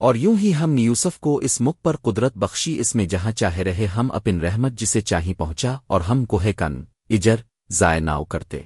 اور یوں ہی ہم نے یوسف کو اس مک پر قدرت بخشی اس میں جہاں چاہے رہے ہم اپن رحمت جسے چاہی پہنچا اور ہم کوہ کن، اجر ضائع ناؤ کرتے۔